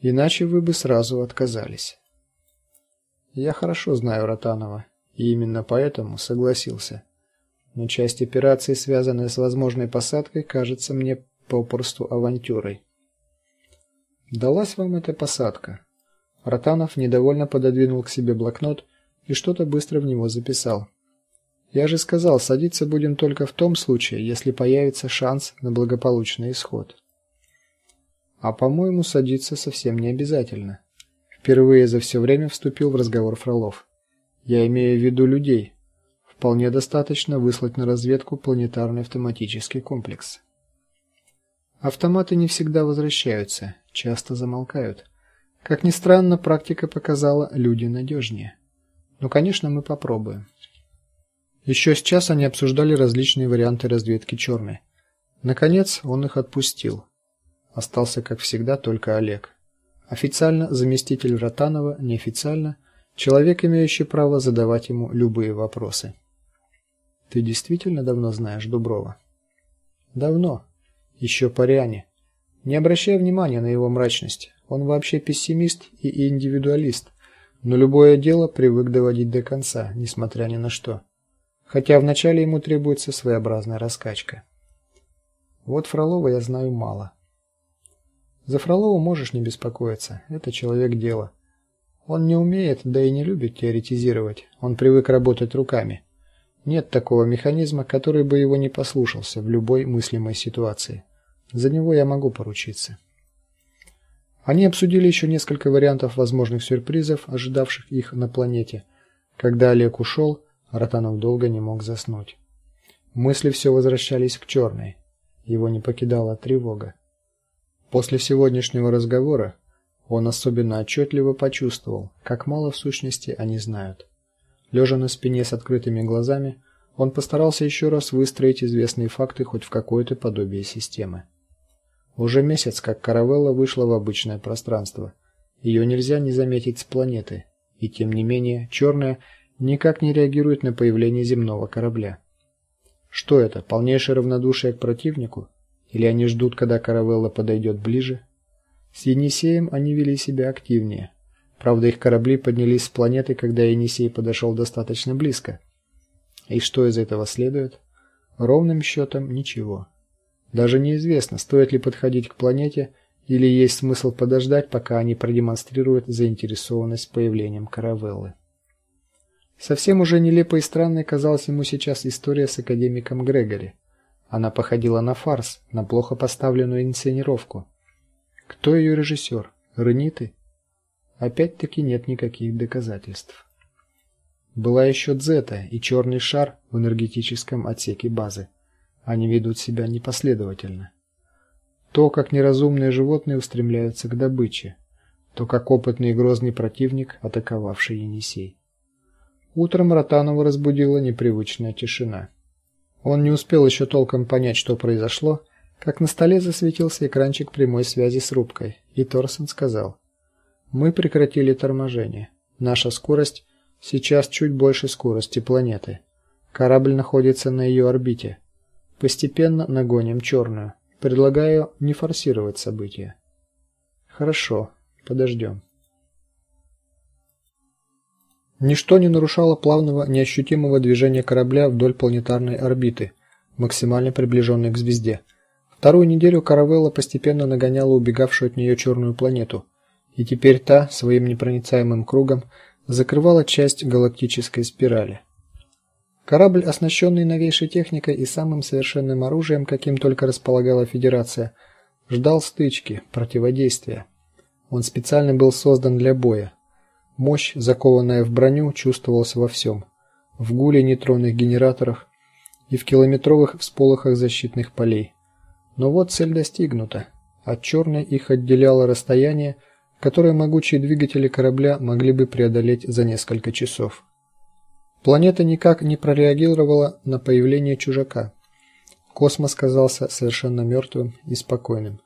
Иначе вы бы сразу отказались. Я хорошо знаю Ротанова, и именно поэтому согласился. Но часть операции, связанная с возможной посадкой, кажется мне попросту авантюрой. Далась вам эта посадка? Ротанов недовольно пододвинул к себе блокнот и что-то быстро в него записал. Я же сказал, садиться будем только в том случае, если появится шанс на благополучный исход. А по-моему, садиться совсем не обязательно. Впервые за все время вступил в разговор Фролов. Я имею в виду людей. Вполне достаточно выслать на разведку планетарный автоматический комплекс. Автоматы не всегда возвращаются, часто замолкают. Как ни странно, практика показала, люди надежнее. Ну, конечно, мы попробуем. Еще с час они обсуждали различные варианты разведки черной. Наконец, он их отпустил. Остался, как всегда, только Олег. Официально заместитель Ротанова, неофициально человек, имеющий право задавать ему любые вопросы. Ты действительно давно знаешь Дуброва? Давно. Еще по Ряне. Не обращай внимания на его мрачность. Он вообще пессимист и индивидуалист, но любое дело привык доводить до конца, несмотря ни на что. Хотя вначале ему требуется своеобразная раскачка. Вот Фролова я знаю мало. За Фролова можешь не беспокоиться. Это человек дела. Он не умеет, да и не любит теоретизировать. Он привык работать руками. Нет такого механизма, который бы его не послушался в любой мыслимой ситуации. За него я могу поручиться. Они обсудили еще несколько вариантов возможных сюрпризов, ожидавших их на планете. Когда Олег ушел, Ротанов долго не мог заснуть. Мысли все возвращались к черной. Его не покидала тревога. После сегодняшнего разговора он особенно отчетливо почувствовал, как мало в сущности они знают. Лежа на спине с открытыми глазами, он постарался еще раз выстроить известные факты хоть в какое-то подобие системы. Уже месяц, как каравелла вышла в обычное пространство. Ее нельзя не заметить с планеты, и тем не менее черная никак не реагирует на появление земного корабля. Что это? Полнейшее равнодушие к противнику? Или они ждут, когда каравелла подойдет ближе? С Енисеем они вели себя активнее. Правда, их корабли поднялись с планеты, когда Енисей подошел достаточно близко. И что из этого следует? Ровным счетом ничего. Даже неизвестно, стоит ли подходить к планете или есть смысл подождать, пока они продемонстрируют заинтересованность появлением каравеллы. Совсем уже нелепой и странной казалась ему сейчас история с академиком Грегори. Она походила на фарс, на плохо поставленную инсценировку. Кто ее режиссер? Рениты? Опять-таки нет никаких доказательств. Была еще Дзета и черный шар в энергетическом отсеке базы. Они ведут себя непоследовательно. То, как неразумные животные устремляются к добыче, то как опытный и грозный противник, атаковавший Енисей. Утром Ротанова разбудила непривычная тишина. Он не успел еще толком понять, что произошло, как на столе засветился экранчик прямой связи с рубкой, и Торсон сказал: "Мы прекратили торможение. Наша скорость сейчас чуть больше скорости планеты. Корабль находится на ее орбите. Постепенно нагоним черную. Предлагаю не форсировать события". "Хорошо, подождем». Ничто не нарушало плавного, неощутимого движения корабля вдоль планетарной орбиты, максимально приближенной к звезде. Вторую неделю каравелла постепенно нагоняла убегавшую от нее черную планету, и теперь та своим непроницаемым кругом закрывала часть галактической спирали. Корабль, оснащенный новейшей техникой и самым совершенным оружием, каким только располагала Федерация, ждал стычки, противодействия. Он специально был создан для боя. Мощь, закованная в броню, чувствовалась во всем: в гуле нейтронных генераторах и в километровых всполохах защитных полей. Но вот цель достигнута. От черной их отделяло расстояние, которое могучие двигатели корабля могли бы преодолеть за несколько часов. Планета никак не прореагировала на появление чужака. Космос казался совершенно мертвым и спокойным.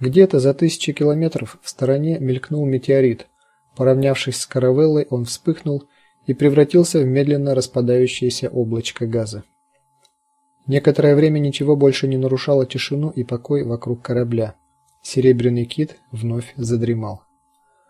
Где-то за тысячи километров в стороне мелькнул метеорит, Поравнявшись с каравеллой, он вспыхнул и превратился в медленно распадающееся облачко газа. Некоторое время ничего больше не нарушало тишину и покой вокруг корабля. Серебряный кит вновь задремал.